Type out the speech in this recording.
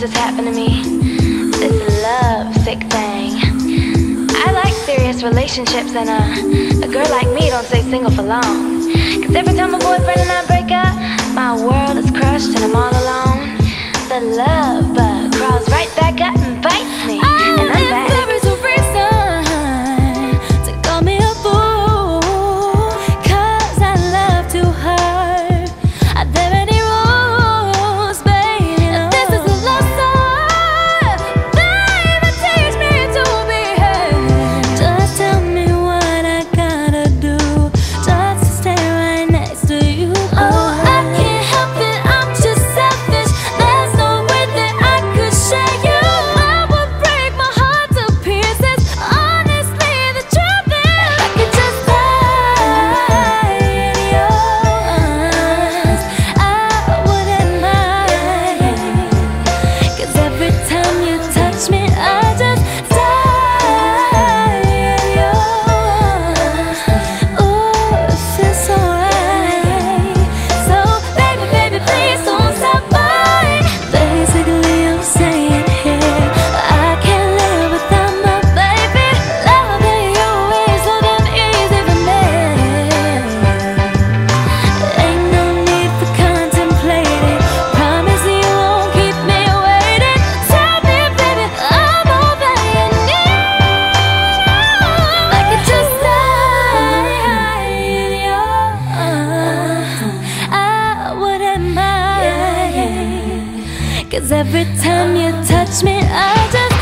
this has happened to me. This love sick thing. I like serious relationships, and uh, a girl like me don't stay single for long. Cause every time a boyfriend and I break up, Cause every time you touch me, I just